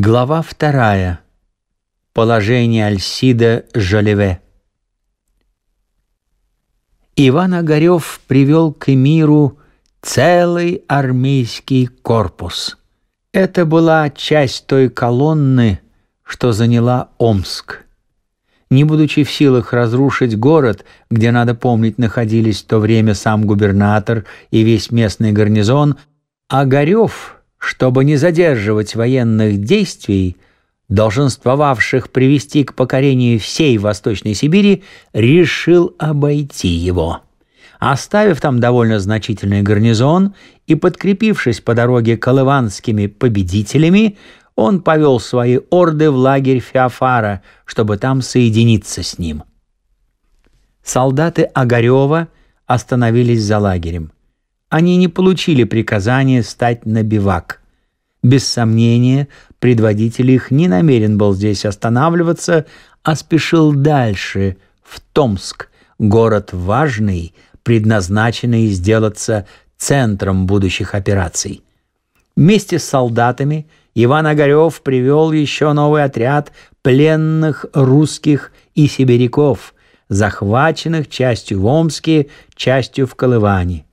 Глава вторая. Положение Альсида Жолеве. Иван Огарев привел к эмиру целый армейский корпус. Это была часть той колонны, что заняла Омск. Не будучи в силах разрушить город, где, надо помнить, находились в то время сам губернатор и весь местный гарнизон, Огарев — чтобы не задерживать военных действий, долженствовавших привести к покорению всей Восточной Сибири, решил обойти его. Оставив там довольно значительный гарнизон и подкрепившись по дороге колыванскими победителями, он повел свои орды в лагерь Феофара, чтобы там соединиться с ним. Солдаты Огарева остановились за лагерем. Они не получили приказания стать на бивак. Без сомнения, предводитель их не намерен был здесь останавливаться, а спешил дальше, в Томск, город важный, предназначенный сделаться центром будущих операций. Вместе с солдатами Иван Огарев привел еще новый отряд пленных русских и сибиряков, захваченных частью в Омске, частью в Колыване.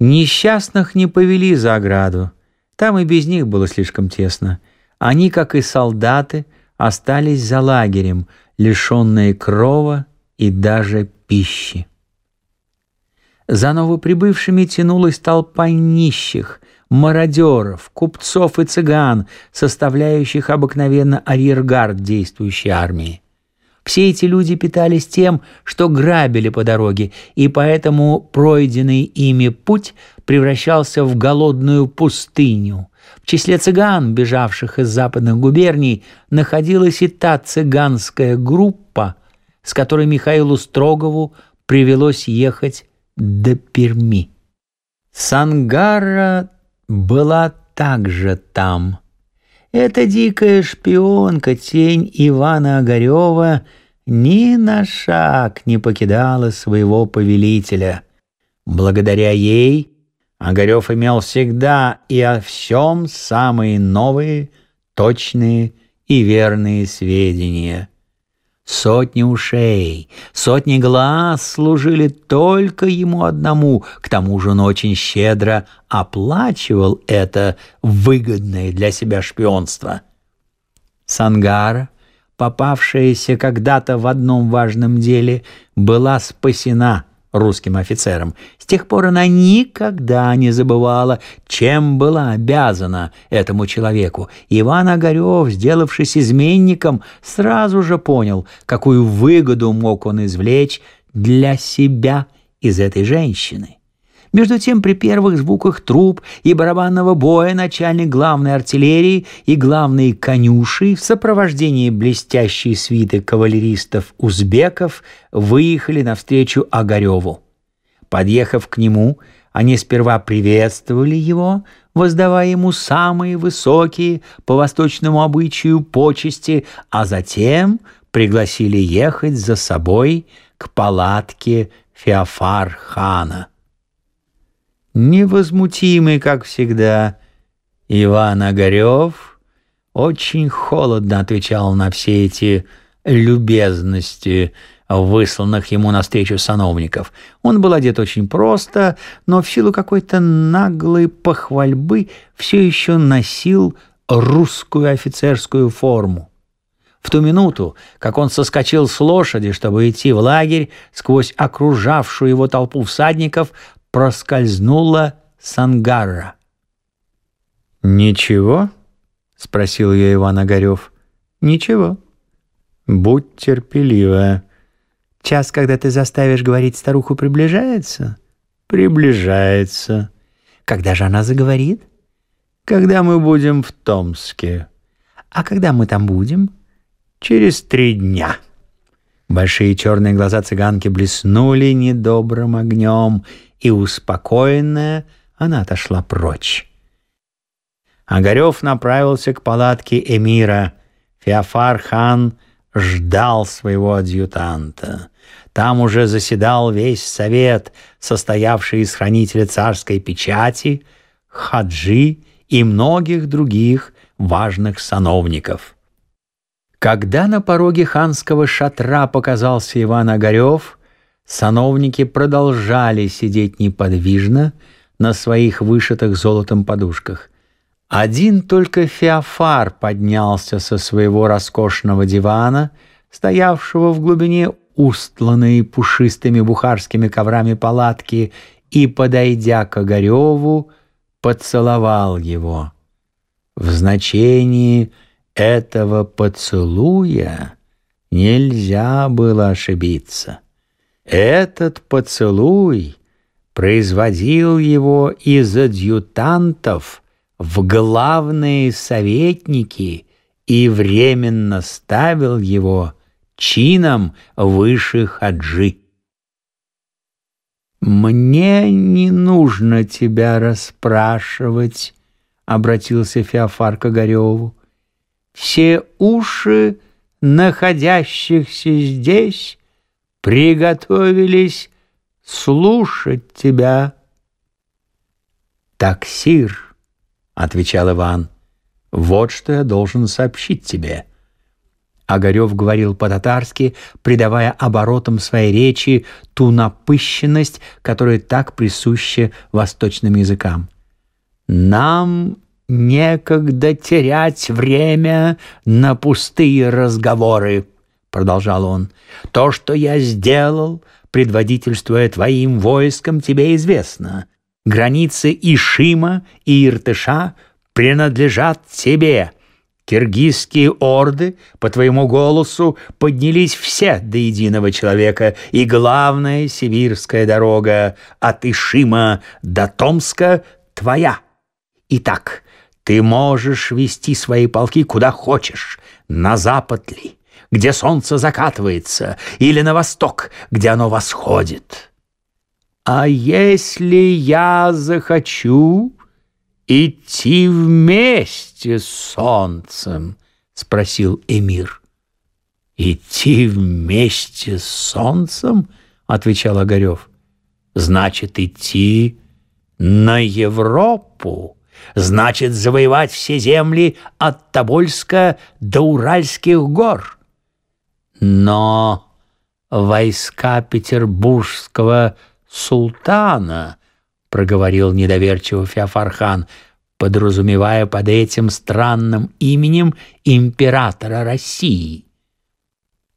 Несчастных не повели за ограду. Там и без них было слишком тесно. Они, как и солдаты, остались за лагерем, лишенные крова и даже пищи. За новоприбывшими тянулась толпа нищих, мародеров, купцов и цыган, составляющих обыкновенно арьергард действующей армии. Все эти люди питались тем, что грабили по дороге, и поэтому пройденный ими путь превращался в голодную пустыню. В числе цыган, бежавших из западных губерний, находилась и та цыганская группа, с которой Михаилу Строгову привелось ехать до Перми. Сангара была также там – эта дикая шпионка, тень Ивана Огарева, ни на шаг не покидала своего повелителя. Благодаря ей Огарев имел всегда и о всем самые новые, точные и верные сведения. Сотни ушей, сотни глаз служили только ему одному, к тому же он очень щедро оплачивал это выгодное для себя шпионство. Сангара, попавшаяся когда-то в одном важном деле, была спасена – русским офицером. С тех пор она никогда не забывала, чем была обязана этому человеку. Иван Огарев, сделавшись изменником, сразу же понял, какую выгоду мог он извлечь для себя из этой женщины. Между тем, при первых звуках труб и барабанного боя начальник главной артиллерии и главные конюши в сопровождении блестящей свиты кавалеристов-узбеков выехали навстречу Огареву. Подъехав к нему, они сперва приветствовали его, воздавая ему самые высокие по восточному обычаю почести, а затем пригласили ехать за собой к палатке Феофар-хана. Невозмутимый, как всегда, Иван Огарев очень холодно отвечал на все эти любезности, высланных ему навстречу сановников. Он был одет очень просто, но в силу какой-то наглой похвальбы все еще носил русскую офицерскую форму. В ту минуту, как он соскочил с лошади, чтобы идти в лагерь, сквозь окружавшую его толпу всадников проскользнула Сангара. «Ничего?» — спросил ее Иван Огарев. «Ничего. Будь терпелива. Час, когда ты заставишь говорить старуху, приближается?» «Приближается. Когда же она заговорит?» «Когда мы будем в Томске». «А когда мы там будем?» «Через три дня». Большие черные глаза цыганки блеснули недобрым огнем, и, успокоенная, она отошла прочь. Огарев направился к палатке эмира. Феофар хан ждал своего адъютанта. Там уже заседал весь совет, состоявший из хранителя царской печати, хаджи и многих других важных сановников. Когда на пороге ханского шатра показался Иван Огарев, сановники продолжали сидеть неподвижно на своих вышитых золотом подушках. Один только Феофар поднялся со своего роскошного дивана, стоявшего в глубине устланной пушистыми бухарскими коврами палатки, и, подойдя к Огареву, поцеловал его. В значении этого поцелуя нельзя было ошибиться. Этот поцелуй производил его из адъютантов в главные советники и временно ставил его чином выше хаджи. «Мне не нужно тебя расспрашивать», — обратился Феофар к Огареву. «Все уши, находящихся здесь, приготовились слушать тебя». «Таксир», — отвечал Иван, — «вот что я должен сообщить тебе». Огарев говорил по-татарски, придавая оборотам своей речи ту напыщенность, которая так присуща восточным языкам. «Нам некогда терять время на пустые разговоры», — продолжал он. «То, что я сделал, предводительствуя твоим войском, тебе известно. Границы Ишима и Иртыша принадлежат тебе» Киргизские орды, по твоему голосу, поднялись все до единого человека, и главная сибирская дорога от Ишима до Томска твоя. Итак, ты можешь вести свои полки куда хочешь, на запад ли, где солнце закатывается, или на восток, где оно восходит. А если я захочу, идти вместе с солнцем?» — спросил эмир. «Идти вместе с солнцем?» — отвечал Огарев. «Значит, идти на Европу, значит, завоевать все земли от Тобольска до Уральских гор. Но войска петербургского султана — проговорил недоверчиво Феофархан, подразумевая под этим странным именем императора России.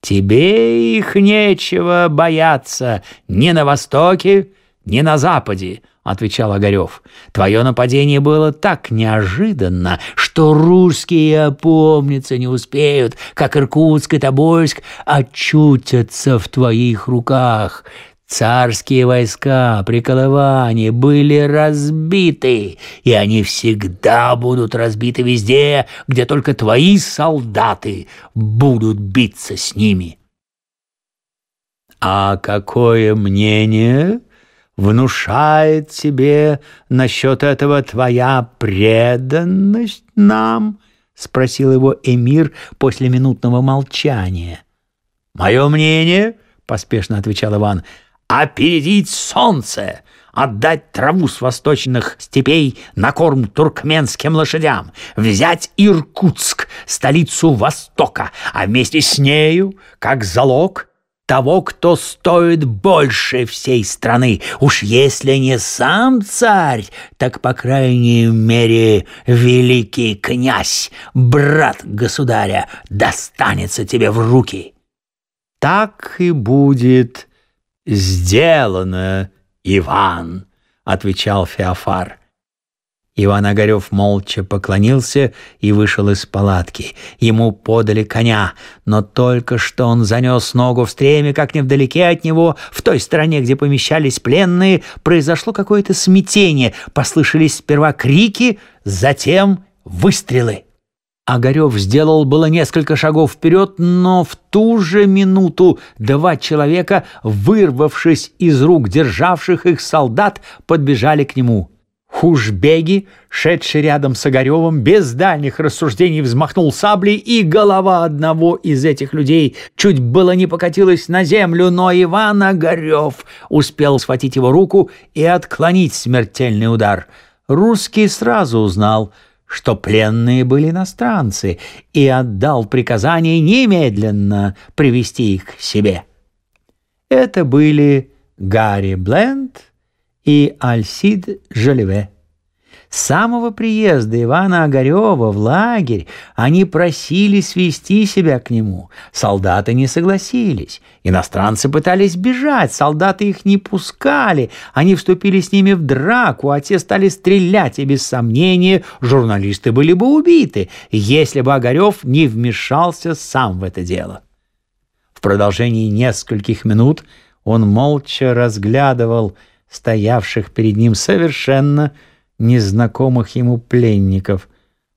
«Тебе их нечего бояться ни на Востоке, ни на Западе», — отвечал Огарев. «Твое нападение было так неожиданно, что русские опомниться не успеют, как Иркутск и Тобольск очутятся в твоих руках. Царские войска при Колыване были разбиты, и они всегда будут разбиты везде, где только твои солдаты будут биться с ними. А какое мнение внушает тебе насчет этого твоя преданность нам? — спросил его эмир после минутного молчания. «Мое мнение, — поспешно отвечал Иван, — опередить солнце, отдать траву с восточных степей на корм туркменским лошадям, взять Иркутск, столицу Востока, а вместе с нею, как залог, того, кто стоит больше всей страны. Уж если не сам царь, так, по крайней мере, великий князь, брат государя, достанется тебе в руки. Так и будет, «Сделано, Иван!» — отвечал Феофар. Иван Огарев молча поклонился и вышел из палатки. Ему подали коня, но только что он занес ногу в стреме, как невдалеке от него, в той стороне, где помещались пленные, произошло какое-то смятение. Послышались сперва крики, затем выстрелы. Огарев сделал было несколько шагов вперед, но в ту же минуту два человека, вырвавшись из рук державших их солдат, подбежали к нему. Хужбеги, шедший рядом с Огаревым, без дальних рассуждений взмахнул саблей, и голова одного из этих людей чуть было не покатилась на землю, но Иван Огарев успел схватить его руку и отклонить смертельный удар. Русский сразу узнал — что пленные были иностранцы, и отдал приказание немедленно привести их к себе. Это были Гарри Бленд и Альсид Жолеве. С самого приезда Ивана Огарева в лагерь они просили свести себя к нему. Солдаты не согласились. Иностранцы пытались бежать, солдаты их не пускали. Они вступили с ними в драку, а те стали стрелять, и без сомнения журналисты были бы убиты, если бы Огарев не вмешался сам в это дело. В продолжении нескольких минут он молча разглядывал стоявших перед ним совершенно незнакомых ему пленников,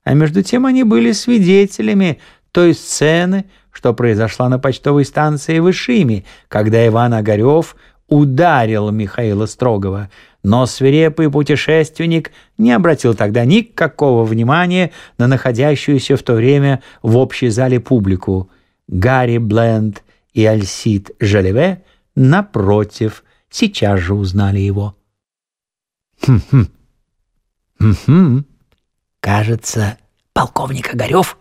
а между тем они были свидетелями той сцены, что произошла на почтовой станции в Ишиме, когда Иван Огарев ударил Михаила Строгова, но свирепый путешественник не обратил тогда никакого внимания на находящуюся в то время в общей зале публику. Гарри Бленд и Альсид Жалеве, напротив, же узнали его. «Хм-хм», «Угу. Кажется, полковник Огарев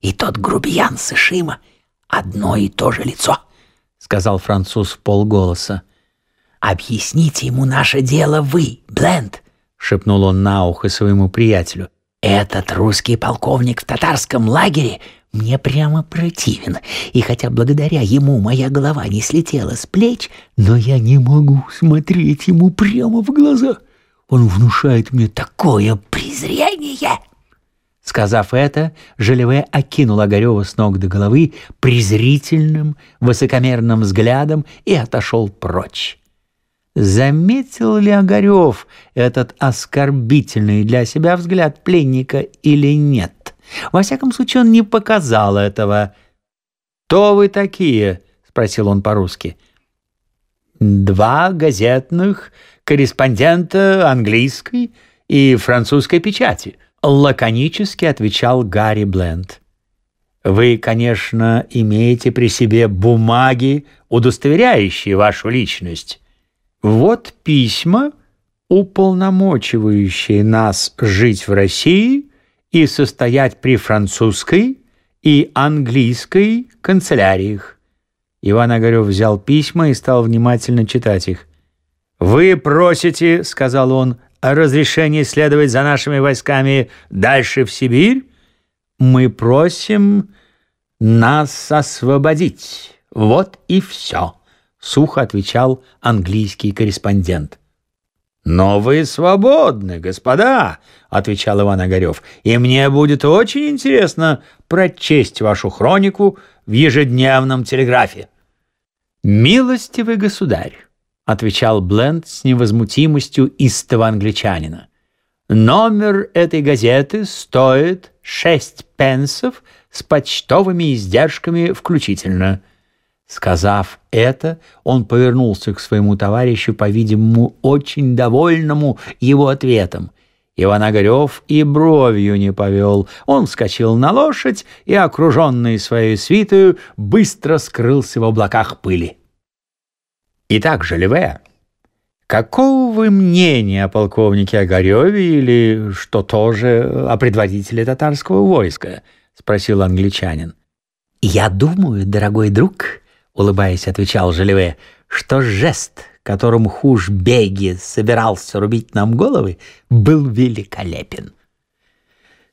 и тот грубиян с Ишима одно и то же лицо», — сказал француз в полголоса. «Объясните ему наше дело вы, Бленд», — шепнул он на ухо своему приятелю. «Этот русский полковник в татарском лагере мне прямо противен, и хотя благодаря ему моя голова не слетела с плеч, но я не могу смотреть ему прямо в глаза». Он внушает мне такое презрение!» Сказав это, Желеве окинул Огарева с ног до головы презрительным, высокомерным взглядом и отошел прочь. Заметил ли Огарев этот оскорбительный для себя взгляд пленника или нет? Во всяком случае, он не показал этого. «Кто вы такие?» — спросил он по-русски. «Два газетных корреспондента английской и французской печати», — лаконически отвечал Гарри Бленд. «Вы, конечно, имеете при себе бумаги, удостоверяющие вашу личность. Вот письма, уполномочивающие нас жить в России и состоять при французской и английской канцеляриях». Иван Огарев взял письма и стал внимательно читать их. «Вы просите, — сказал он, — о разрешении следовать за нашими войсками дальше в Сибирь? Мы просим нас освободить. Вот и все», — сухо отвечал английский корреспондент. «Но вы свободны, господа», — отвечал Иван Огарев, «и мне будет очень интересно прочесть вашу хронику в ежедневном телеграфе». «Милостивый государь», отвечал Бленд с невозмутимостью истого англичанина. Номер этой газеты стоит шесть пенсов с почтовыми издержками включительно. Сказав это, он повернулся к своему товарищу, по-видимому, очень довольному его ответом. Иван Огарев и бровью не повел. Он вскочил на лошадь и, окруженный своей свитою, быстро скрылся в облаках пыли. Итак, Желеве, какого вы мнения о полковнике Огареве или, что тоже, о предводителе татарского войска? Спросил англичанин. Я думаю, дорогой друг, улыбаясь, отвечал Желеве, что жест, которым хуж Беги собирался рубить нам головы, был великолепен.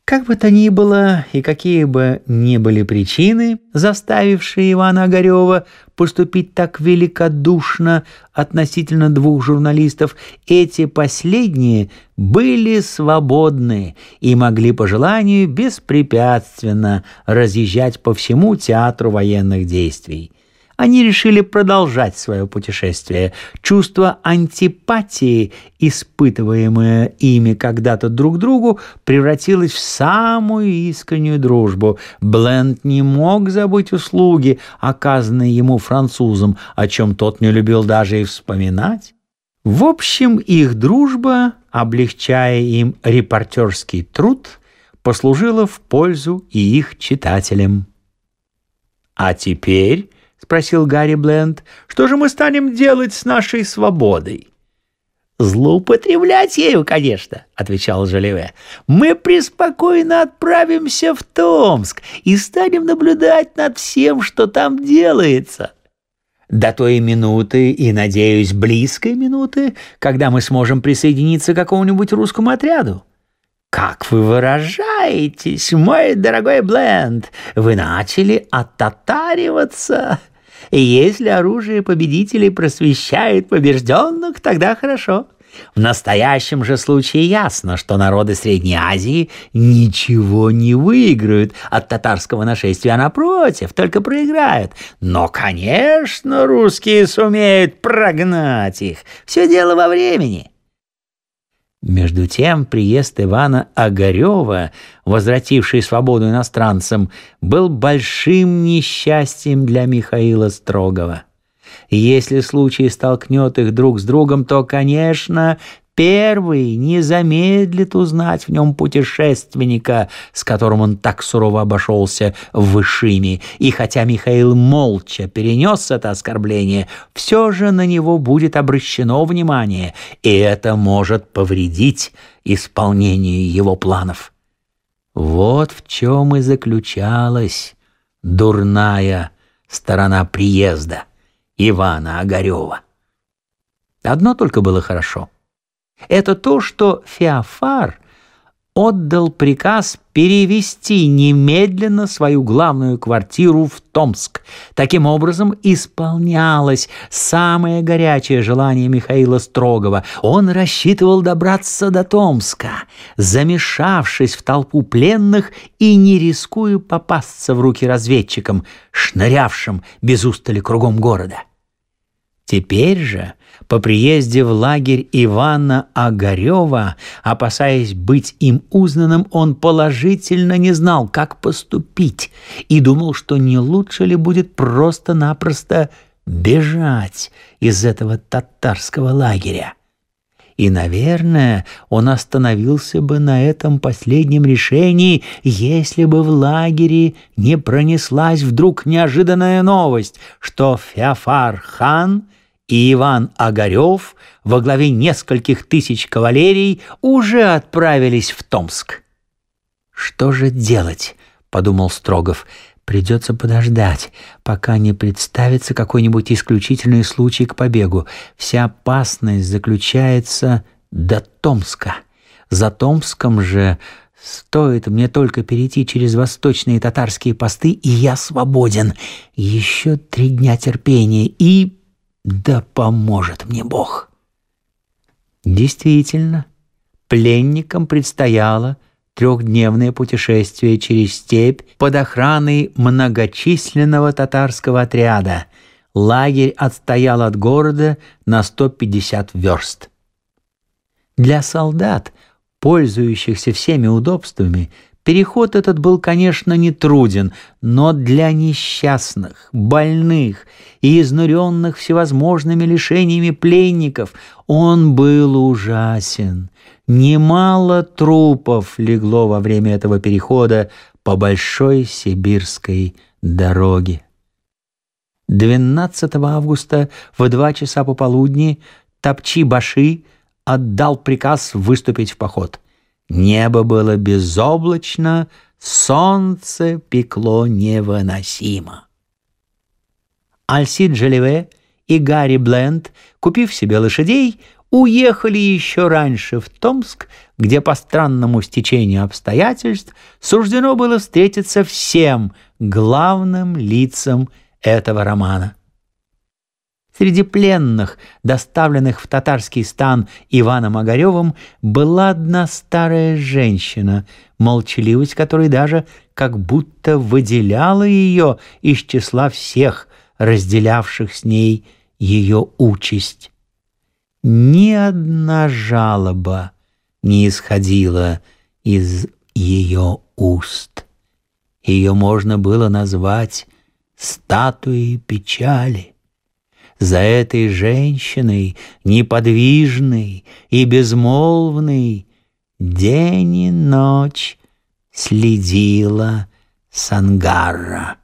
Как бы то ни было, и какие бы ни были причины, заставившие Ивана Огарева поступить так великодушно относительно двух журналистов, эти последние были свободны и могли по желанию беспрепятственно разъезжать по всему театру военных действий они решили продолжать свое путешествие. Чувство антипатии, испытываемое ими когда-то друг другу, превратилось в самую искреннюю дружбу. Бленд не мог забыть услуги, оказанные ему французом, о чем тот не любил даже и вспоминать. В общем, их дружба, облегчая им репортерский труд, послужила в пользу и их читателям. А теперь — спросил Гарри Бленд. «Что же мы станем делать с нашей свободой?» «Злоупотреблять ею, конечно», — отвечал Жалеве. «Мы преспокойно отправимся в Томск и станем наблюдать над всем, что там делается». До той минуты и, надеюсь, близкой минуты, когда мы сможем присоединиться к какому-нибудь русскому отряду. Как вы выражаетесь, мой дорогой Бленд, вы начали оттатариваться. Если оружие победителей просвещает побежденных, тогда хорошо. В настоящем же случае ясно, что народы Средней Азии ничего не выиграют от татарского нашествия, а напротив, только проиграют. Но, конечно, русские сумеют прогнать их. Все дело во времени. Между тем приезд Ивана Огарева, возвративший свободу иностранцам, был большим несчастьем для Михаила Строгова. Если случай столкнет их друг с другом, то, конечно, Первый не замедлит узнать в нем путешественника, с которым он так сурово обошелся в Вышиме, и хотя Михаил молча перенес это оскорбление, все же на него будет обращено внимание, и это может повредить исполнению его планов. Вот в чем и заключалась дурная сторона приезда Ивана Огарева. Одно только было хорошо — это то, что Феофар отдал приказ перевести немедленно свою главную квартиру в Томск. Таким образом исполнялось самое горячее желание Михаила Строгова. Он рассчитывал добраться до Томска, замешавшись в толпу пленных и не рискуя попасться в руки разведчикам, шнырявшим без устали кругом города. Теперь же, по приезде в лагерь Ивана Огарева, опасаясь быть им узнанным, он положительно не знал, как поступить, и думал, что не лучше ли будет просто-напросто бежать из этого татарского лагеря. И, наверное, он остановился бы на этом последнем решении, если бы в лагере не пронеслась вдруг неожиданная новость, что Феофар хан — и Иван Огарев во главе нескольких тысяч кавалерий уже отправились в Томск. «Что же делать?» — подумал Строгов. «Придется подождать, пока не представится какой-нибудь исключительный случай к побегу. Вся опасность заключается до Томска. За Томском же Стоит мне только перейти через восточные татарские посты, и я свободен. Еще три дня терпения, и да поможет мне Бог. Действительно, пленникам предстояло трехдневное путешествие через степь под охраной многочисленного татарского отряда. Лагерь отстоял от города на 150 верст. Для солдат, пользующихся всеми удобствами, Переход этот был, конечно, не труден, но для несчастных, больных и изнуренных всевозможными лишениями пленников он был ужасен. Немало трупов легло во время этого перехода по большой сибирской дороге. 12 августа в два часа пополудни Тапчи-Баши отдал приказ выступить в поход – Небо было безоблачно, солнце пекло невыносимо. Альсид Джелеве и Гарри Бленд, купив себе лошадей, уехали еще раньше в Томск, где по странному стечению обстоятельств суждено было встретиться всем главным лицам этого романа. Среди пленных, доставленных в татарский стан Иваном Огаревым, была одна старая женщина, молчаливость которой даже как будто выделяла ее из числа всех, разделявших с ней ее участь. Ни одна жалоба не исходила из ее уст. Ее можно было назвать статуей печали. За этой женщиной, неподвижной и безмолвной, день и ночь следила Сангарра.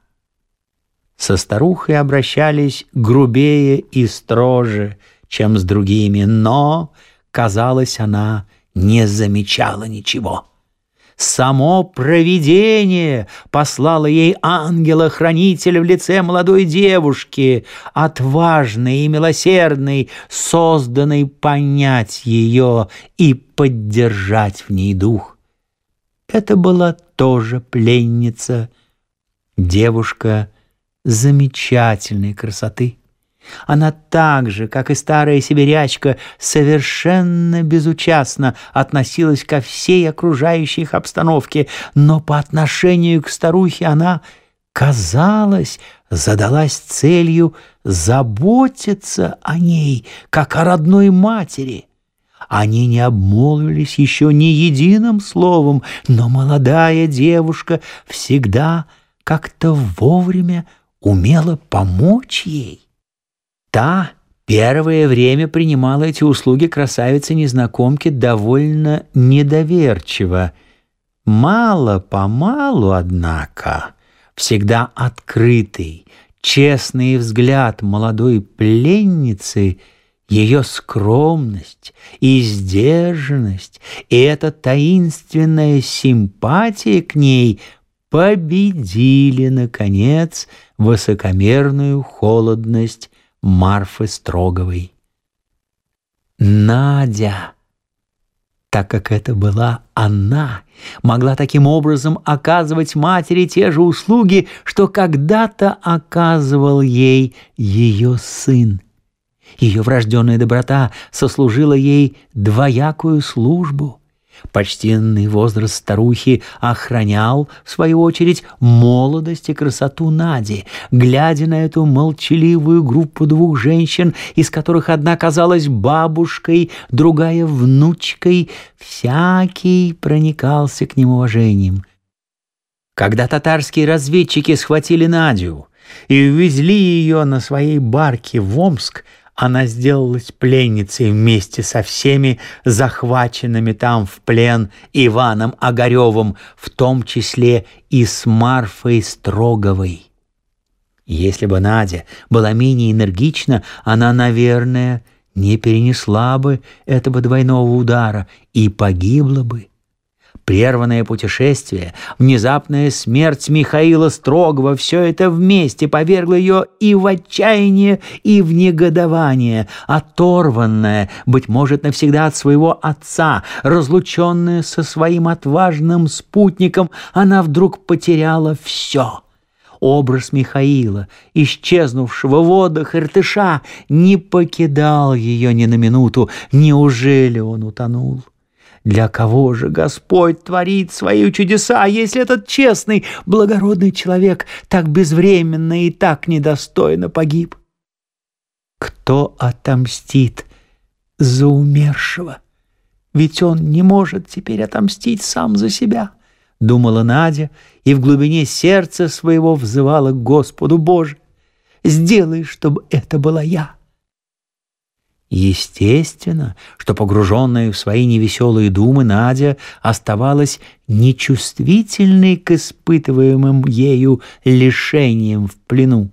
Со старухой обращались грубее и строже, чем с другими, но казалось, она не замечала ничего. Само провидение послало ей ангела-хранителя в лице молодой девушки, отважной и милосердной, созданной понять ее и поддержать в ней дух. Это была тоже пленница, девушка замечательной красоты. Она так же, как и старая сибирячка, совершенно безучастно относилась ко всей окружающей их обстановке, но по отношению к старухе она, казалось, задалась целью заботиться о ней, как о родной матери. Они не обмолвились еще ни единым словом, но молодая девушка всегда как-то вовремя умела помочь ей. Та первое время принимала эти услуги красавицы-незнакомки довольно недоверчиво. Мало-помалу, однако, всегда открытый, честный взгляд молодой пленницы, ее скромность и сдержанность, и эта таинственная симпатия к ней победили, наконец, высокомерную холодность Марфы Строговой. Надя, так как это была она, могла таким образом оказывать матери те же услуги, что когда-то оказывал ей ее сын. Ее врожденная доброта сослужила ей двоякую службу — Почтенный возраст старухи охранял, в свою очередь, молодость и красоту Нади, глядя на эту молчаливую группу двух женщин, из которых одна казалась бабушкой, другая — внучкой, всякий проникался к ним уважением. Когда татарские разведчики схватили Надю и увезли ее на своей барке в Омск, она сделалась пленницей вместе со всеми захваченными там в плен Иваном Огаревым, в том числе и с Марфой Строговой. Если бы Надя была менее энергична, она, наверное, не перенесла бы этого двойного удара и погибла бы прерванное путешествие, внезапная смерть Михаила Строгова, все это вместе повергло ее и в отчаяние, и в негодование, оторванная, быть может, навсегда от своего отца, разлученная со своим отважным спутником, она вдруг потеряла все. Образ Михаила, исчезнувшего в водах Иртыша, не покидал ее ни на минуту. Неужели он утонул? Для кого же Господь творит свои чудеса, если этот честный, благородный человек так безвременно и так недостойно погиб? Кто отомстит за умершего? Ведь он не может теперь отомстить сам за себя, думала Надя и в глубине сердца своего взывала к Господу Боже. Сделай, чтобы это была я. Естественно, что погруженная в свои невеселые думы Надя оставалась нечувствительной к испытываемым ею лишениям в плену.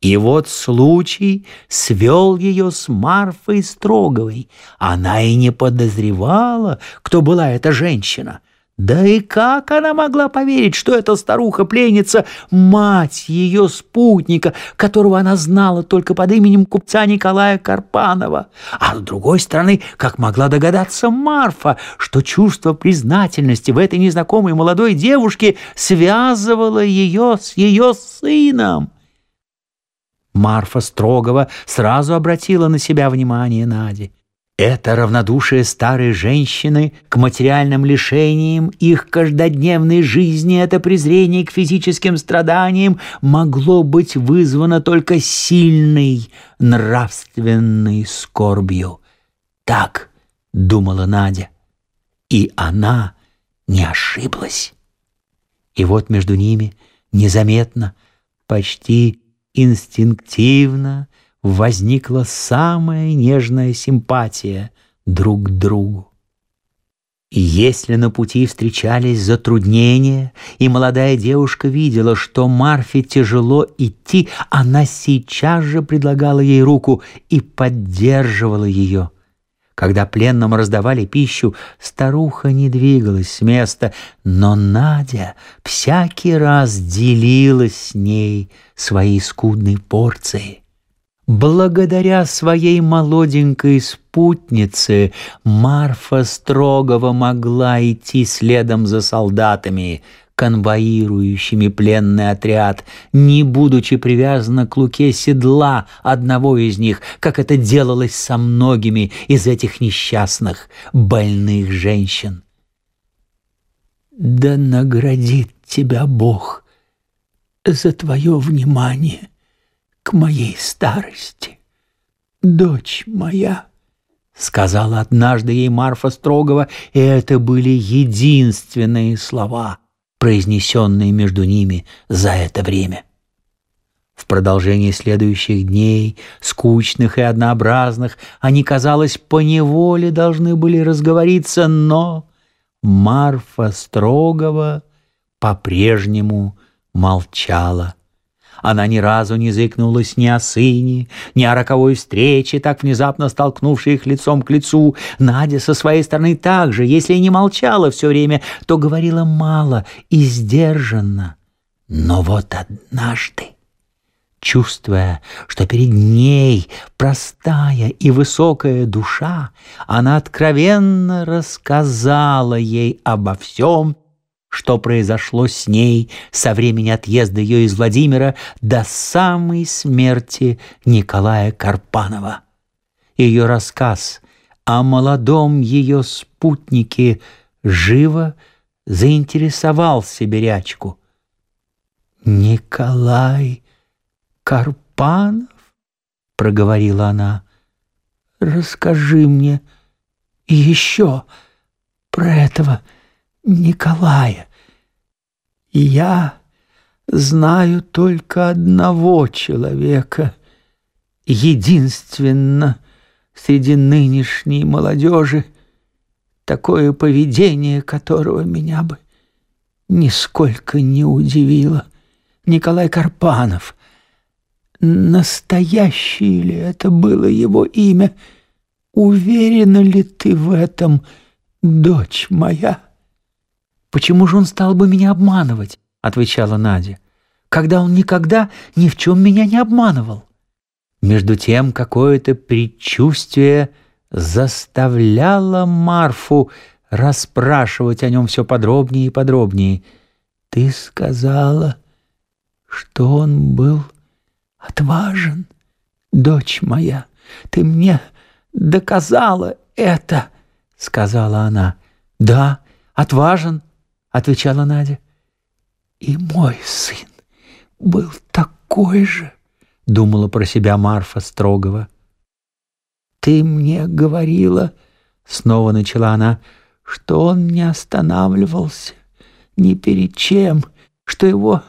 И вот случай свел ее с Марфой Строговой. Она и не подозревала, кто была эта женщина — да и как она могла поверить, что эта старуха-пленница — мать ее спутника, которого она знала только под именем купца Николая Карпанова? А с другой стороны, как могла догадаться Марфа, что чувство признательности в этой незнакомой молодой девушке связывало ее с ее сыном? Марфа Строгова сразу обратила на себя внимание Нади. Это равнодушие старой женщины к материальным лишениям их каждодневной жизни, это презрение к физическим страданиям могло быть вызвано только сильной нравственной скорбью. Так думала Надя, и она не ошиблась. И вот между ними незаметно, почти инстинктивно возникла самая нежная симпатия друг к другу. И если на пути встречались затруднения, и молодая девушка видела, что Марфе тяжело идти, она сейчас же предлагала ей руку и поддерживала ее. Когда пленным раздавали пищу, старуха не двигалась с места, но Надя всякий раз делилась с ней своей скудной порцией. Благодаря своей молоденькой спутнице Марфа Строгова могла идти следом за солдатами, конвоирующими пленный отряд, не будучи привязана к луке седла одного из них, как это делалось со многими из этих несчастных, больных женщин. «Да наградит тебя Бог за твое внимание к моей старости, дочь моя». Сказала однажды ей Марфа Строгова, и это были единственные слова, произнесенные между ними за это время. В продолжении следующих дней, скучных и однообразных, они, казалось, поневоле должны были разговориться, но Марфа Строгова по-прежнему молчала. Она ни разу не заикнулась ни о сыне, ни о роковой встрече, так внезапно столкнувшей их лицом к лицу. Надя со своей стороны также, если и не молчала все время, то говорила мало и сдержанно. Но вот однажды, чувствуя, что перед ней простая и высокая душа, она откровенно рассказала ей обо всем, что произошло с ней со времени отъезда ее из Владимира до самой смерти Николая Карпанова. Ее рассказ о молодом ее спутнике живо заинтересовал сибирячку. «Николай Карпанов?» — проговорила она. «Расскажи мне еще про этого Николая. Я знаю только одного человека, единственно среди нынешней молодежи, такое поведение которого меня бы нисколько не удивило. Николай Карпанов. Настоящее ли это было его имя? Уверена ли ты в этом, дочь моя?» «Почему же он стал бы меня обманывать?» — отвечала Надя. «Когда он никогда ни в чем меня не обманывал». Между тем какое-то предчувствие заставляло Марфу расспрашивать о нем все подробнее и подробнее. «Ты сказала, что он был отважен, дочь моя. Ты мне доказала это», — сказала она. «Да, отважен», отвечала Надя. И мой сын был такой же, думала про себя Марфа Строгова. Ты мне говорила, снова начала она, что он не останавливался ни перед чем, что его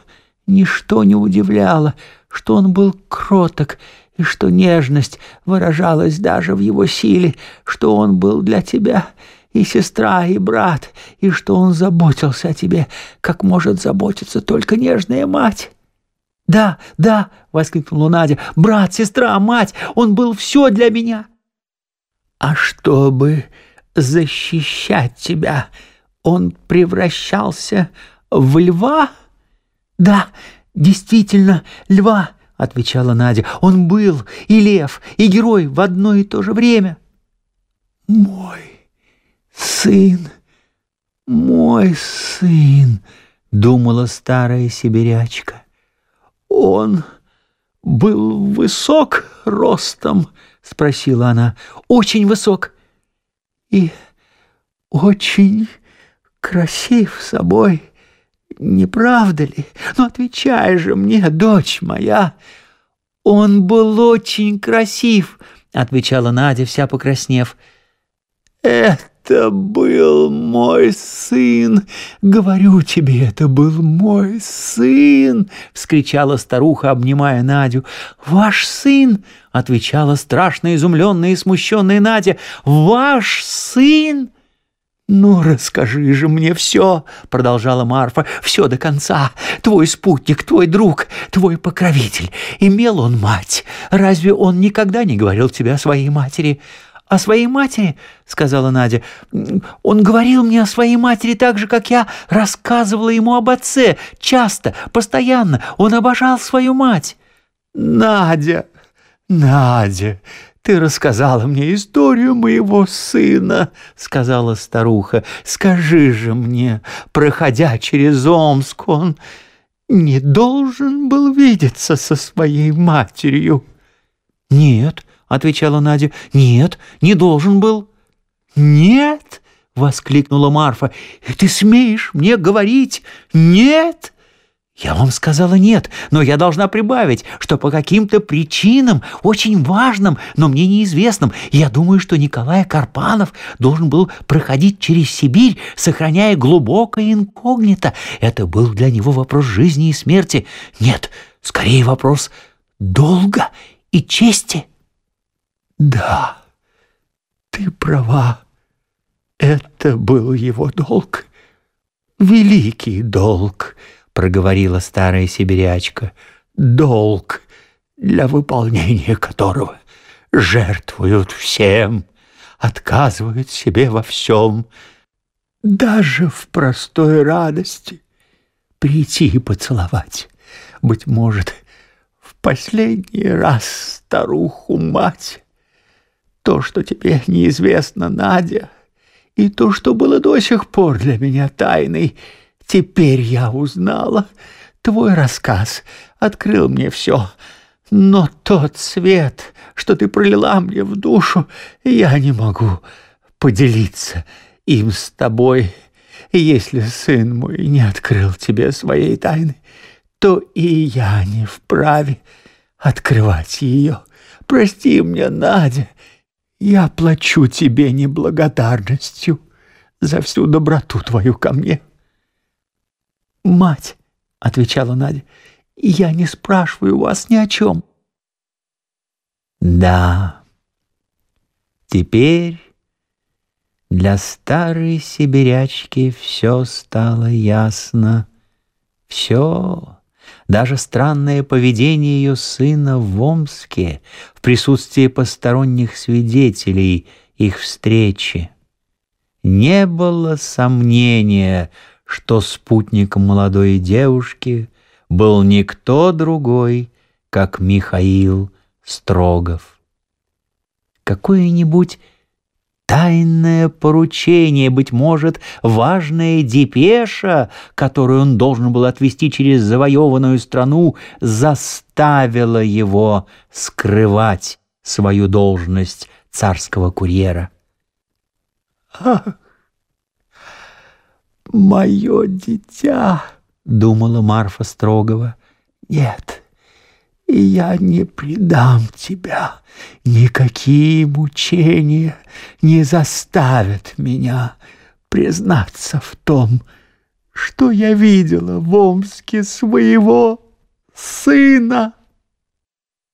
ничто не удивляло, что он был кроток и что нежность выражалась даже в его силе, что он был для тебя и сестра, и брат, и что он заботился о тебе, как может заботиться только нежная мать. «Да, да!» — воскликнула Надя. «Брат, сестра, мать! Он был все для меня!» «А чтобы защищать тебя, он превращался в льва?» «Да, действительно, льва!» — отвечала Надя. «Он был и лев, и герой в одно и то же время». «Мой «Сын, мой сын!» — думала старая сибирячка. «Он был высок ростом?» — спросила она. «Очень высок и очень красив собой, не правда ли? Ну, отвечай же мне, дочь моя!» «Он был очень красив», — отвечала Надя, вся покраснев. «Это это был мой сын! Говорю тебе, это был мой сын!» — вскричала старуха, обнимая Надю. «Ваш сын!» — отвечала страшно изумленная и смущенная Надя. «Ваш сын!» «Ну, расскажи же мне все», — продолжала Марфа, — «все до конца. Твой спутник, твой друг, твой покровитель. Имел он мать. Разве он никогда не говорил тебе о своей матери?» «О своей матери?» — сказала Надя. «Он говорил мне о своей матери так же, как я рассказывала ему об отце. Часто, постоянно. Он обожал свою мать». «Надя, Надя, ты рассказала мне историю моего сына», — сказала старуха. «Скажи же мне, проходя через Омск, он не должен был видеться со своей матерью?» «Нет», — отвечала Надя, — «нет, не должен был». «Нет?» — воскликнула Марфа. «Ты смеешь мне говорить «нет»?» Я вам сказала нет, но я должна прибавить, что по каким-то причинам, очень важным, но мне неизвестным, я думаю, что Николай Карпанов должен был проходить через Сибирь, сохраняя глубокое инкогнито. Это был для него вопрос жизни и смерти. Нет, скорее вопрос долга и чести. Да, ты права. Это был его долг. Великий долг —— проговорила старая сибирячка, — «долг, для выполнения которого жертвуют всем, отказывают себе во всем, даже в простой радости прийти и поцеловать, быть может, в последний раз старуху-мать. То, что тебе неизвестно, Надя, и то, что было до сих пор для меня тайной — Теперь я узнала. Твой рассказ открыл мне все. Но тот свет, что ты пролила мне в душу, я не могу поделиться им с тобой. Если сын мой не открыл тебе своей тайны, то и я не вправе открывать ее. Прости мне, Надя, я плачу тебе неблагодарностью за всю доброту твою ко мне. «Мать», — отвечала Надя, — «я не спрашиваю вас ни о чем». Да, теперь для старой сибирячки все стало ясно. Все, даже странное поведение ее сына в Омске в присутствии посторонних свидетелей их встречи. Не было сомнения, что спутником молодой девушки был никто другой, как Михаил Строгов. Какое-нибудь тайное поручение, быть может, важная депеша, которую он должен был отвести через завоеванную страну, заставила его скрывать свою должность царского курьера. «Ах, «Мое дитя», — думала Марфа Строгова, — «нет, и я не предам тебя. Никакие мучения не заставят меня признаться в том, что я видела в Омске своего сына».